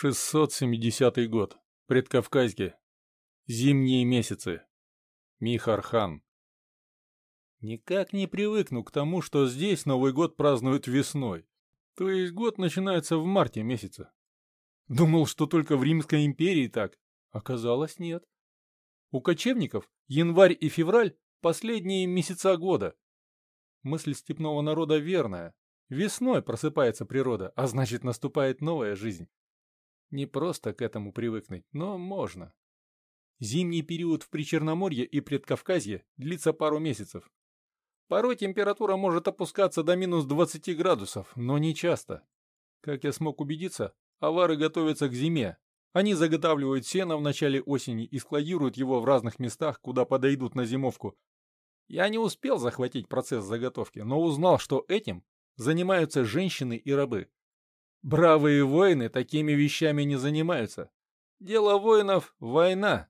670 год. Предкавказье. Зимние месяцы. Михархан. Никак не привыкну к тому, что здесь Новый год празднуют весной. То есть год начинается в марте месяце. Думал, что только в Римской империи так. Оказалось, нет. У кочевников январь и февраль – последние месяца года. Мысль степного народа верная. Весной просыпается природа, а значит наступает новая жизнь. Не просто к этому привыкнуть, но можно. Зимний период в Причерноморье и Предкавказье длится пару месяцев. Порой температура может опускаться до минус 20 градусов, но не часто. Как я смог убедиться, авары готовятся к зиме. Они заготавливают сено в начале осени и складируют его в разных местах, куда подойдут на зимовку. Я не успел захватить процесс заготовки, но узнал, что этим занимаются женщины и рабы. Бравые воины такими вещами не занимаются. Дело воинов — война.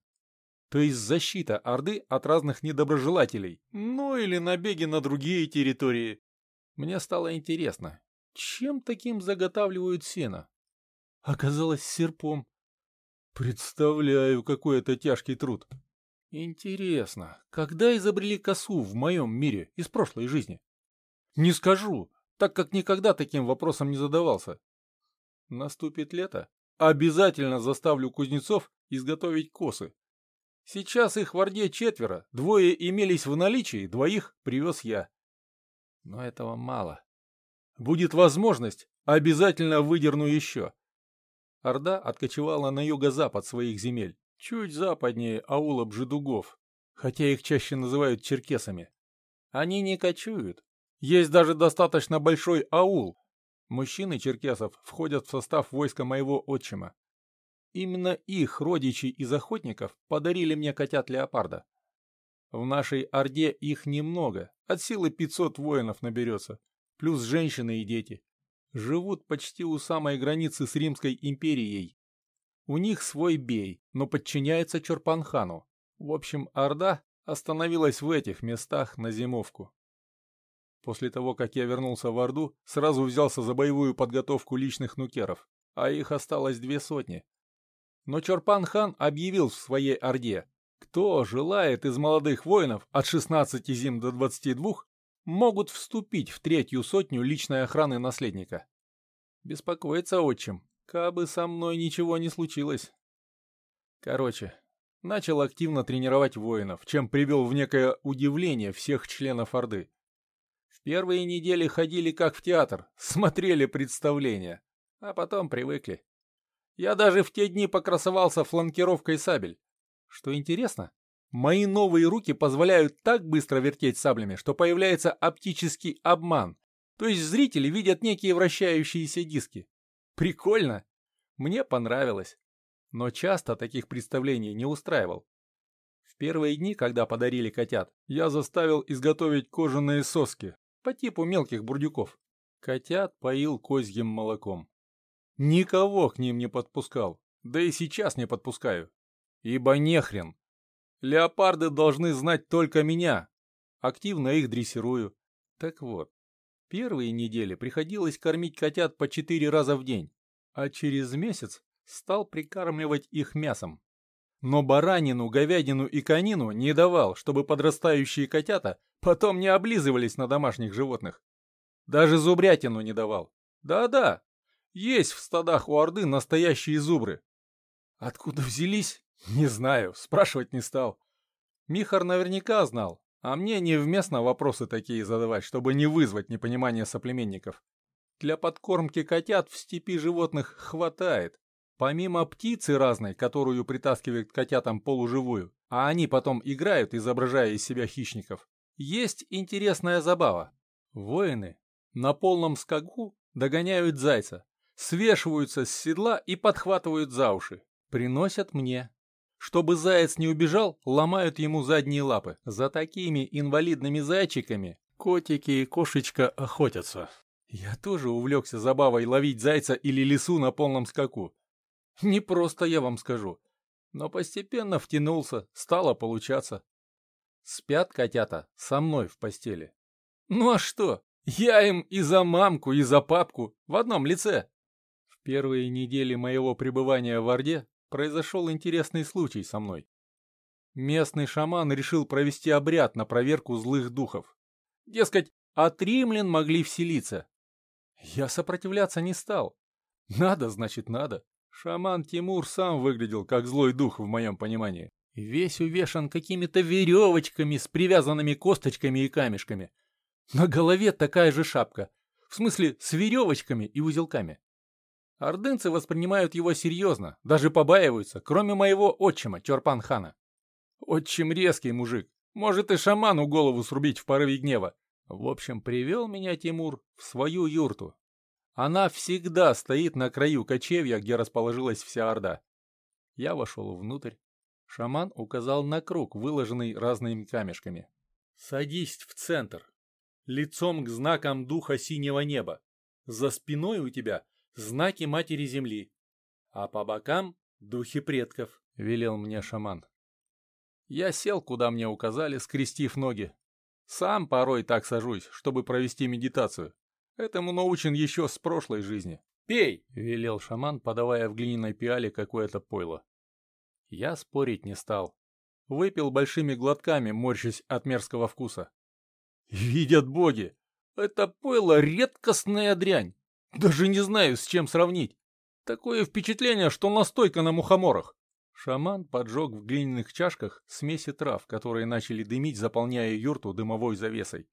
То есть защита Орды от разных недоброжелателей, ну или набеги на другие территории. Мне стало интересно, чем таким заготавливают сено? Оказалось, серпом. Представляю, какой это тяжкий труд. Интересно, когда изобрели косу в моем мире из прошлой жизни? Не скажу, так как никогда таким вопросом не задавался. Наступит лето, обязательно заставлю кузнецов изготовить косы. Сейчас их в Орде четверо, двое имелись в наличии, двоих привез я. Но этого мало. Будет возможность, обязательно выдерну еще. Орда откочевала на юго-запад своих земель, чуть западнее аула Бжедугов, хотя их чаще называют черкесами. Они не кочуют. Есть даже достаточно большой аул, Мужчины черкесов входят в состав войска моего отчима. Именно их родичи из охотников подарили мне котят леопарда. В нашей Орде их немного, от силы 500 воинов наберется, плюс женщины и дети. Живут почти у самой границы с Римской империей. У них свой бей, но подчиняется Чорпанхану. В общем, Орда остановилась в этих местах на зимовку. После того, как я вернулся в Орду, сразу взялся за боевую подготовку личных нукеров, а их осталось две сотни. Но Чорпан-хан объявил в своей Орде, кто желает из молодых воинов от 16 зим до 22, могут вступить в третью сотню личной охраны наследника. Беспокоится отчим, кабы со мной ничего не случилось. Короче, начал активно тренировать воинов, чем привел в некое удивление всех членов Орды. Первые недели ходили как в театр, смотрели представления, а потом привыкли. Я даже в те дни покрасовался фланкировкой сабель. Что интересно, мои новые руки позволяют так быстро вертеть саблями, что появляется оптический обман, то есть зрители видят некие вращающиеся диски. Прикольно. Мне понравилось. Но часто таких представлений не устраивал. В первые дни, когда подарили котят, я заставил изготовить кожаные соски, по типу мелких бурдюков. Котят поил козьим молоком. Никого к ним не подпускал, да и сейчас не подпускаю. Ибо нехрен. Леопарды должны знать только меня. Активно их дрессирую. Так вот, первые недели приходилось кормить котят по четыре раза в день, а через месяц стал прикармливать их мясом. Но баранину, говядину и конину не давал, чтобы подрастающие котята потом не облизывались на домашних животных. Даже зубрятину не давал. Да-да, есть в стадах у Орды настоящие зубры. Откуда взялись? Не знаю, спрашивать не стал. Михар наверняка знал, а мне невместно вопросы такие задавать, чтобы не вызвать непонимание соплеменников. Для подкормки котят в степи животных хватает. Помимо птицы разной, которую притаскивают котятам полуживую, а они потом играют, изображая из себя хищников, есть интересная забава. Воины на полном скаку догоняют зайца, свешиваются с седла и подхватывают за уши. Приносят мне. Чтобы заяц не убежал, ломают ему задние лапы. За такими инвалидными зайчиками котики и кошечка охотятся. Я тоже увлекся забавой ловить зайца или лису на полном скаку. Не просто я вам скажу. Но постепенно втянулся, стало получаться. Спят котята со мной в постели. Ну а что? Я им и за мамку, и за папку в одном лице. В первые недели моего пребывания в Орде произошел интересный случай со мной. Местный шаман решил провести обряд на проверку злых духов. Дескать, от римлян могли вселиться. Я сопротивляться не стал. Надо, значит, надо. Шаман Тимур сам выглядел как злой дух в моем понимании. Весь увешан какими-то веревочками с привязанными косточками и камешками. На голове такая же шапка. В смысле, с веревочками и узелками. Ордынцы воспринимают его серьезно, даже побаиваются, кроме моего отчима, Чорпан-хана. Отчим резкий мужик, может и шаману голову срубить в порыве гнева. В общем, привел меня Тимур в свою юрту. Она всегда стоит на краю кочевья, где расположилась вся Орда. Я вошел внутрь. Шаман указал на круг, выложенный разными камешками. «Садись в центр, лицом к знакам духа синего неба. За спиной у тебя знаки Матери Земли, а по бокам — духи предков», — велел мне шаман. Я сел, куда мне указали, скрестив ноги. Сам порой так сажусь, чтобы провести медитацию. Этому научен еще с прошлой жизни. «Пей!» — велел шаман, подавая в глиняной пиале какое-то пойло. Я спорить не стал. Выпил большими глотками, морщась от мерзкого вкуса. Видят боги! Это пойло редкостная дрянь. Даже не знаю, с чем сравнить. Такое впечатление, что настойка на мухоморах. Шаман поджег в глиняных чашках смеси трав, которые начали дымить, заполняя юрту дымовой завесой.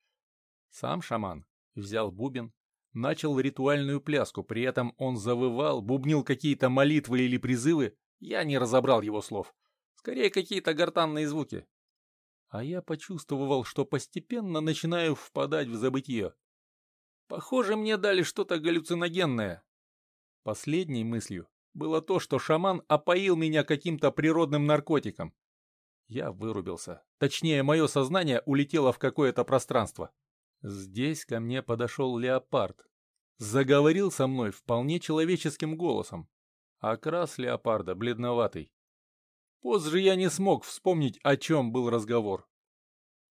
Сам шаман взял бубен, начал ритуальную пляску, при этом он завывал, бубнил какие-то молитвы или призывы, я не разобрал его слов. Скорее, какие-то гортанные звуки. А я почувствовал, что постепенно начинаю впадать в забытье. Похоже, мне дали что-то галлюциногенное. Последней мыслью было то, что шаман опоил меня каким-то природным наркотиком. Я вырубился. Точнее, мое сознание улетело в какое-то пространство. Здесь ко мне подошел леопард. Заговорил со мной вполне человеческим голосом. Окрас леопарда бледноватый. Позже я не смог вспомнить, о чем был разговор.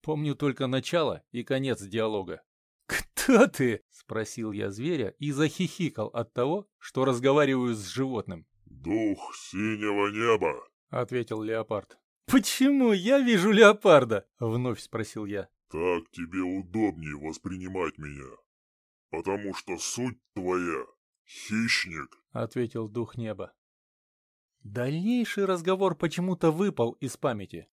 Помню только начало и конец диалога. «Кто ты?» — спросил я зверя и захихикал от того, что разговариваю с животным. «Дух синего неба», — ответил леопард. «Почему я вижу леопарда?» — вновь спросил я. «Так тебе удобнее воспринимать меня, потому что суть твоя — хищник», — ответил дух неба. Дальнейший разговор почему-то выпал из памяти.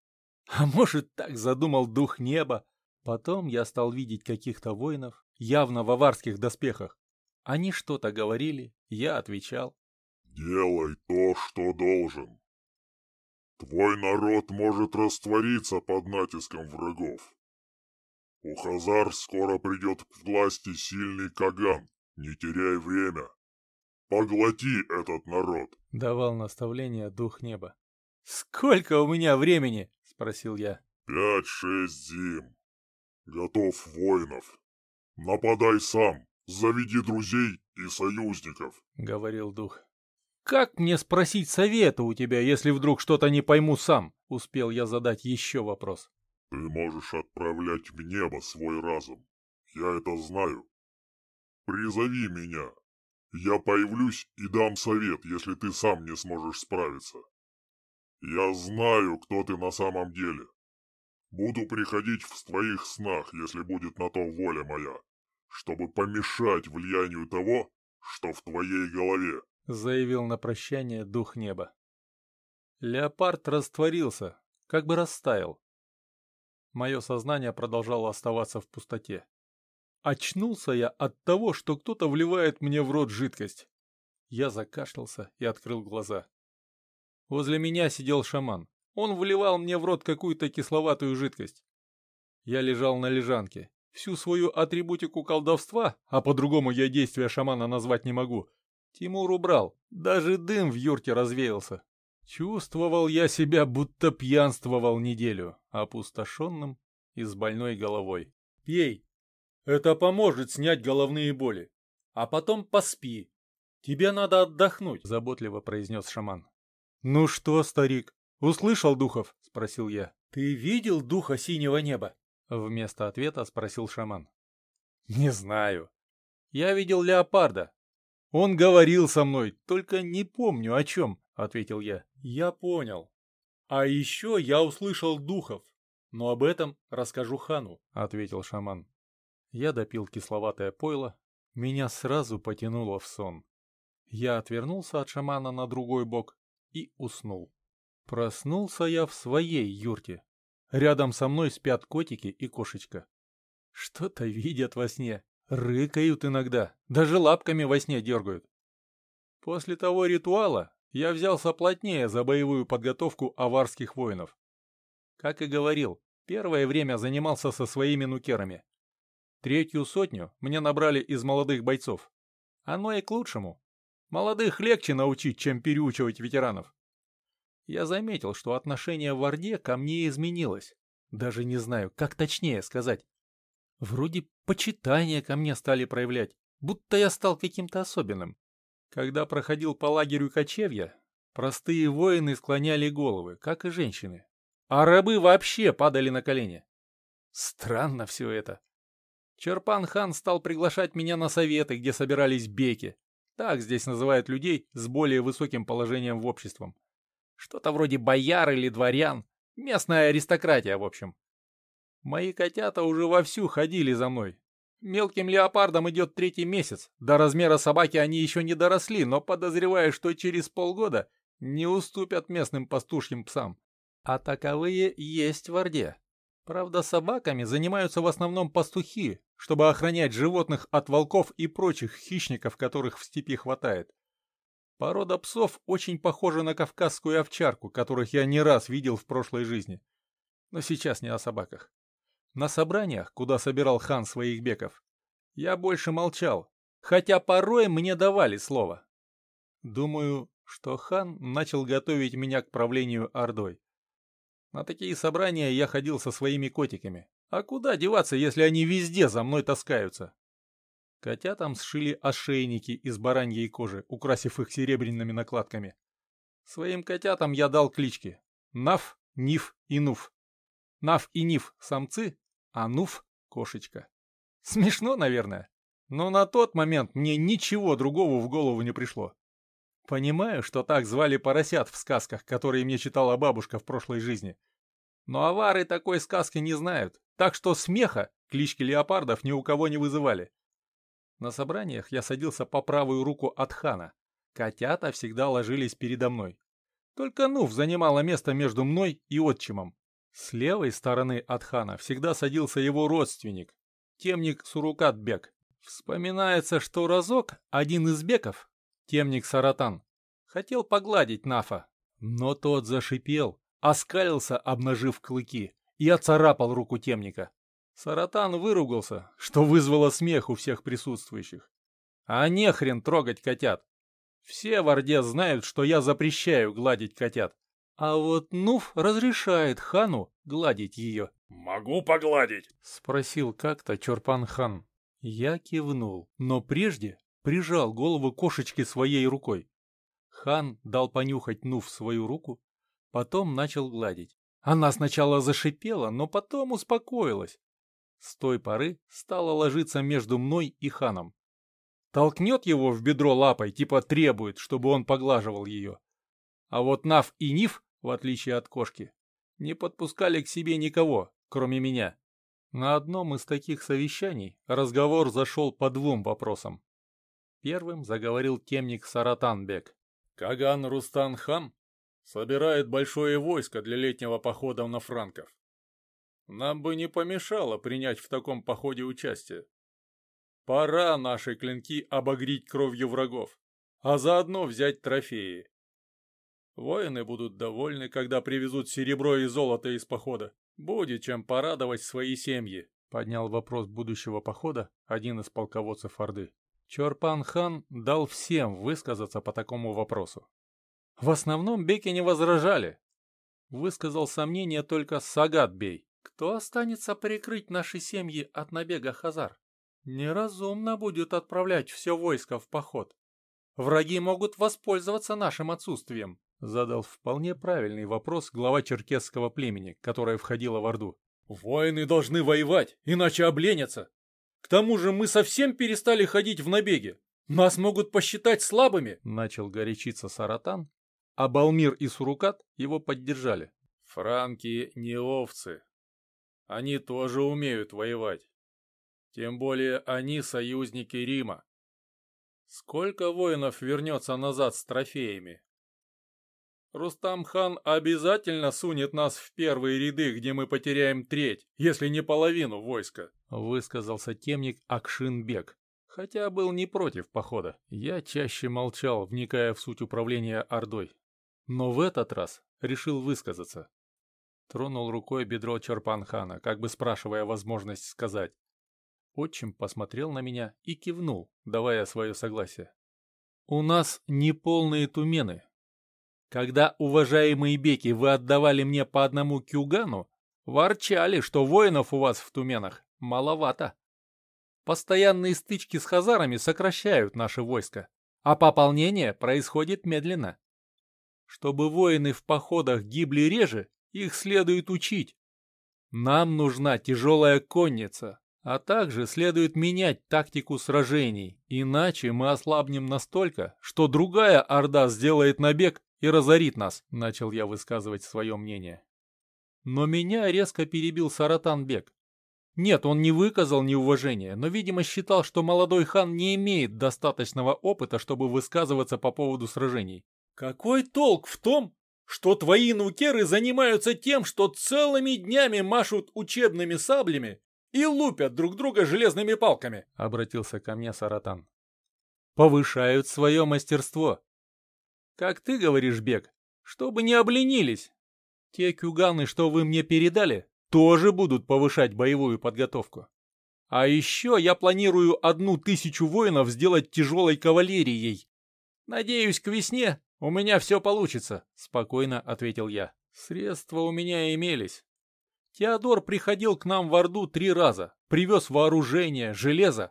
А может, так задумал дух неба? Потом я стал видеть каких-то воинов, явно в аварских доспехах. Они что-то говорили, я отвечал. «Делай то, что должен. Твой народ может раствориться под натиском врагов. У Хазар скоро придет к власти сильный Каган, не теряй время. Поглоти этот народ!» — давал наставление дух неба. «Сколько у меня времени?» — спросил я. «Пять-шесть зим. Готов воинов. Нападай сам, заведи друзей и союзников», — говорил дух. «Как мне спросить совета у тебя, если вдруг что-то не пойму сам?» — успел я задать еще вопрос. «Ты можешь отправлять в небо свой разум. Я это знаю. Призови меня, я появлюсь и дам совет, если ты сам не сможешь справиться. Я знаю, кто ты на самом деле. Буду приходить в твоих снах, если будет на то воля моя, чтобы помешать влиянию того, что в твоей голове», — заявил на прощание дух неба. Леопард растворился, как бы растаял. Мое сознание продолжало оставаться в пустоте. Очнулся я от того, что кто-то вливает мне в рот жидкость. Я закашлялся и открыл глаза. Возле меня сидел шаман. Он вливал мне в рот какую-то кисловатую жидкость. Я лежал на лежанке. Всю свою атрибутику колдовства, а по-другому я действия шамана назвать не могу, Тимур убрал. Даже дым в юрте развеялся. Чувствовал я себя, будто пьянствовал неделю, опустошенным и с больной головой. «Пей!» Это поможет снять головные боли. А потом поспи. Тебе надо отдохнуть, заботливо произнес шаман. Ну что, старик, услышал духов? Спросил я. Ты видел духа синего неба? Вместо ответа спросил шаман. Не знаю. Я видел леопарда. Он говорил со мной, только не помню о чем, ответил я. Я понял. А еще я услышал духов. Но об этом расскажу хану, ответил шаман. Я допил кисловатое пойло, меня сразу потянуло в сон. Я отвернулся от шамана на другой бок и уснул. Проснулся я в своей юрте. Рядом со мной спят котики и кошечка. Что-то видят во сне, рыкают иногда, даже лапками во сне дергают. После того ритуала я взялся плотнее за боевую подготовку аварских воинов. Как и говорил, первое время занимался со своими нукерами. Третью сотню мне набрали из молодых бойцов. Оно и к лучшему. Молодых легче научить, чем переучивать ветеранов. Я заметил, что отношение в Орде ко мне изменилось. Даже не знаю, как точнее сказать. Вроде почитания ко мне стали проявлять, будто я стал каким-то особенным. Когда проходил по лагерю кочевья, простые воины склоняли головы, как и женщины. А рабы вообще падали на колени. Странно все это. Черпан-хан стал приглашать меня на советы, где собирались беки. Так здесь называют людей с более высоким положением в обществе. Что-то вроде бояр или дворян. Местная аристократия, в общем. Мои котята уже вовсю ходили за мной. Мелким леопардом идет третий месяц. До размера собаки они еще не доросли, но подозреваю, что через полгода не уступят местным пастушьим псам. А таковые есть в Орде. Правда, собаками занимаются в основном пастухи, чтобы охранять животных от волков и прочих хищников, которых в степи хватает. Порода псов очень похожа на кавказскую овчарку, которых я не раз видел в прошлой жизни. Но сейчас не о собаках. На собраниях, куда собирал хан своих беков, я больше молчал, хотя порой мне давали слово. Думаю, что хан начал готовить меня к правлению Ордой. На такие собрания я ходил со своими котиками. А куда деваться, если они везде за мной таскаются? Котятам сшили ошейники из бараньей кожи, украсив их серебряными накладками. Своим котятам я дал клички Нав, Ниф и Нуф. Нав и Ниф – самцы, а Нуф – кошечка. Смешно, наверное, но на тот момент мне ничего другого в голову не пришло. Понимаю, что так звали поросят в сказках, которые мне читала бабушка в прошлой жизни. Но авары такой сказки не знают, так что смеха клички леопардов ни у кого не вызывали. На собраниях я садился по правую руку от хана. Котята всегда ложились передо мной. Только Нуф занимала место между мной и отчимом. С левой стороны от хана всегда садился его родственник, темник Сурукат-бек. Вспоминается, что разок один из беков темник Саратан, хотел погладить Нафа, но тот зашипел, оскалился, обнажив клыки, и оцарапал руку темника. Саратан выругался, что вызвало смех у всех присутствующих. А не хрен трогать котят. Все в Орде знают, что я запрещаю гладить котят. А вот Нуф разрешает хану гладить ее. «Могу погладить?» — спросил как-то Чорпан-хан. Я кивнул, но прежде прижал голову кошечки своей рукой. Хан дал понюхать Нуф свою руку, потом начал гладить. Она сначала зашипела, но потом успокоилась. С той поры стала ложиться между мной и ханом. Толкнет его в бедро лапой, типа требует, чтобы он поглаживал ее. А вот Нав и Ниф, в отличие от кошки, не подпускали к себе никого, кроме меня. На одном из таких совещаний разговор зашел по двум вопросам. Первым заговорил темник Саратанбек. Каган Рустан-хан собирает большое войско для летнего похода на франков. Нам бы не помешало принять в таком походе участие. Пора наши клинки обогреть кровью врагов, а заодно взять трофеи. Воины будут довольны, когда привезут серебро и золото из похода. Будет чем порадовать свои семьи, поднял вопрос будущего похода один из полководцев Орды. Чорпан-хан дал всем высказаться по такому вопросу. В основном беки не возражали. Высказал сомнение только Сагат-бей. Кто останется прикрыть наши семьи от набега Хазар? Неразумно будет отправлять все войско в поход. Враги могут воспользоваться нашим отсутствием. Задал вполне правильный вопрос глава черкесского племени, которое входило в Орду. «Воины должны воевать, иначе обленятся. К тому же мы совсем перестали ходить в набеги. Нас могут посчитать слабыми!» Начал горячиться Саратан, а Балмир и Сурукат его поддержали. «Франки не овцы. Они тоже умеют воевать. Тем более они союзники Рима. Сколько воинов вернется назад с трофеями? Рустам-хан обязательно сунет нас в первые ряды, где мы потеряем треть, если не половину войска», — высказался темник Акшинбек, хотя был не против похода. Я чаще молчал, вникая в суть управления Ордой. Но в этот раз решил высказаться. Тронул рукой бедро Чарпан-хана, как бы спрашивая возможность сказать. Отчим посмотрел на меня и кивнул, давая свое согласие. «У нас неполные тумены. Когда, уважаемые беки, вы отдавали мне по одному кюгану, ворчали, что воинов у вас в туменах маловато. Постоянные стычки с хазарами сокращают наше войско, а пополнение происходит медленно. Чтобы воины в походах гибли реже, их следует учить. Нам нужна тяжелая конница, а также следует менять тактику сражений, иначе мы ослабнем настолько, что другая орда сделает набег и разорит нас, начал я высказывать свое мнение. Но меня резко перебил Саратан-бек. Нет, он не выказал неуважения, но, видимо, считал, что молодой хан не имеет достаточного опыта, чтобы высказываться по поводу сражений. «Какой толк в том, что твои нукеры занимаются тем, что целыми днями машут учебными саблями и лупят друг друга железными палками», — обратился ко мне Саратан. «Повышают свое мастерство. Как ты говоришь, Бег, чтобы не обленились. Те кюганы, что вы мне передали, тоже будут повышать боевую подготовку. А еще я планирую одну тысячу воинов сделать тяжелой кавалерией. Надеюсь, к весне у меня все получится», — спокойно ответил я. «Средства у меня имелись. Теодор приходил к нам в Орду три раза, привез вооружение, железо,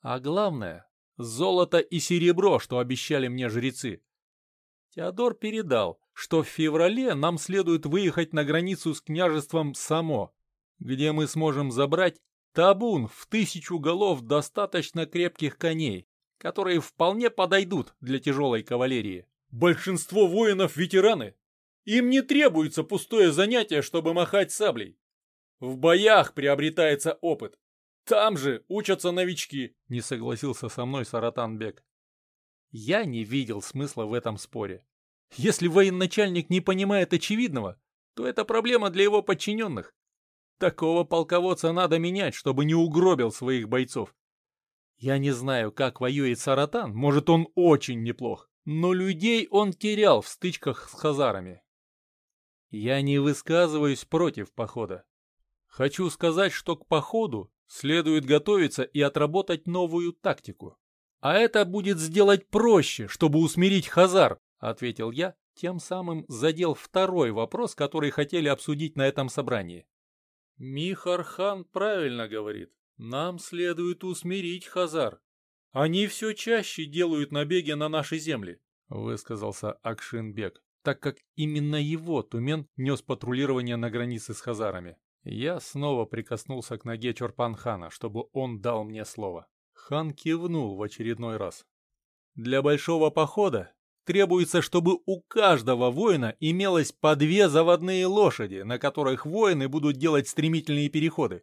а главное — золото и серебро, что обещали мне жрецы. Теодор передал, что в феврале нам следует выехать на границу с княжеством Само, где мы сможем забрать табун в тысячу голов достаточно крепких коней, которые вполне подойдут для тяжелой кавалерии. Большинство воинов ветераны, им не требуется пустое занятие, чтобы махать саблей. В боях приобретается опыт. Там же учатся новички, не согласился со мной Саратанбек. Я не видел смысла в этом споре. Если военачальник не понимает очевидного, то это проблема для его подчиненных. Такого полководца надо менять, чтобы не угробил своих бойцов. Я не знаю, как воюет Саратан, может он очень неплох но людей он терял в стычках с хазарами. Я не высказываюсь против похода. Хочу сказать, что к походу следует готовиться и отработать новую тактику. А это будет сделать проще, чтобы усмирить хазар, ответил я, тем самым задел второй вопрос, который хотели обсудить на этом собрании. Михархан правильно говорит. Нам следует усмирить хазар. Они все чаще делают набеги на наши земли, высказался Акшинбек, так как именно его Тумен нес патрулирование на границе с хазарами. Я снова прикоснулся к ноге Чорпан-хана, чтобы он дал мне слово. Хан кивнул в очередной раз. Для большого похода требуется, чтобы у каждого воина имелось по две заводные лошади, на которых воины будут делать стремительные переходы.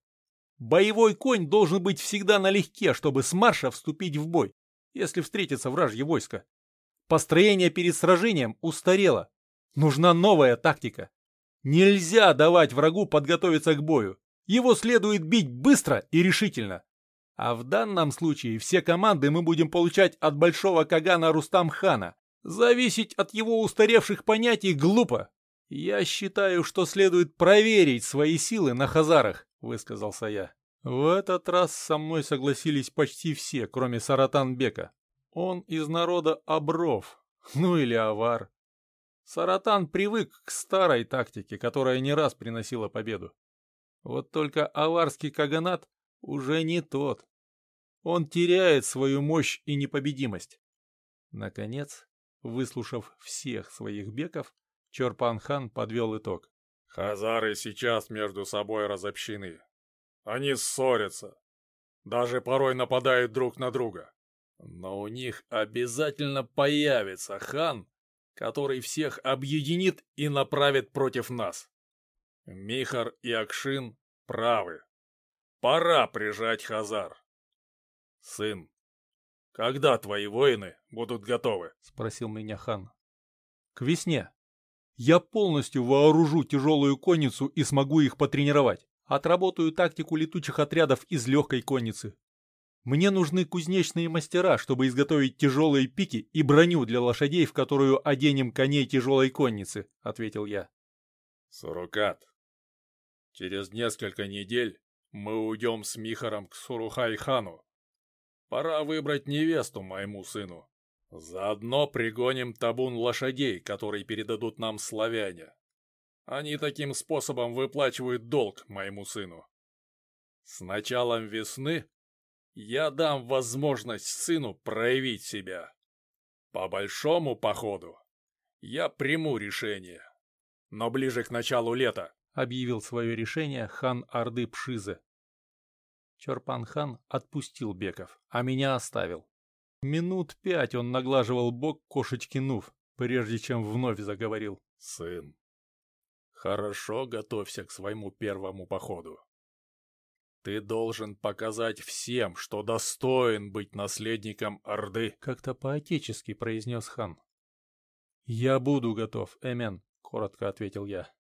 Боевой конь должен быть всегда налегке, чтобы с марша вступить в бой, если встретится вражье войско. Построение перед сражением устарело. Нужна новая тактика. Нельзя давать врагу подготовиться к бою. Его следует бить быстро и решительно. А в данном случае все команды мы будем получать от большого Кагана Рустам-хана. Зависеть от его устаревших понятий глупо. Я считаю, что следует проверить свои силы на хазарах высказался я. В этот раз со мной согласились почти все, кроме Саратанбека. Он из народа Обров, ну или Авар. Саратан привык к старой тактике, которая не раз приносила победу. Вот только аварский каганат уже не тот. Он теряет свою мощь и непобедимость. Наконец, выслушав всех своих беков, Чорпан-хан подвел итог. Хазары сейчас между собой разобщены. Они ссорятся. Даже порой нападают друг на друга. Но у них обязательно появится хан, который всех объединит и направит против нас. Михар и Акшин правы. Пора прижать Хазар. Сын, когда твои воины будут готовы? Спросил меня хан. К весне. Я полностью вооружу тяжелую конницу и смогу их потренировать. Отработаю тактику летучих отрядов из легкой конницы. Мне нужны кузнечные мастера, чтобы изготовить тяжелые пики и броню для лошадей, в которую оденем коней тяжелой конницы», — ответил я. «Сурукат, через несколько недель мы уйдем с Михаром к Сурухай-хану. Пора выбрать невесту моему сыну. Заодно пригоним табун лошадей, которые передадут нам славяне. Они таким способом выплачивают долг моему сыну. С началом весны я дам возможность сыну проявить себя. По большому походу я приму решение. Но ближе к началу лета, — объявил свое решение хан Орды Пшизы. Чорпан-хан отпустил Беков, а меня оставил. Минут пять он наглаживал бок кошечки Нув, прежде чем вновь заговорил. «Сын, хорошо готовься к своему первому походу. Ты должен показать всем, что достоин быть наследником Орды. Как-то по-отечески произнес хан. Я буду готов, Эмен, коротко ответил я.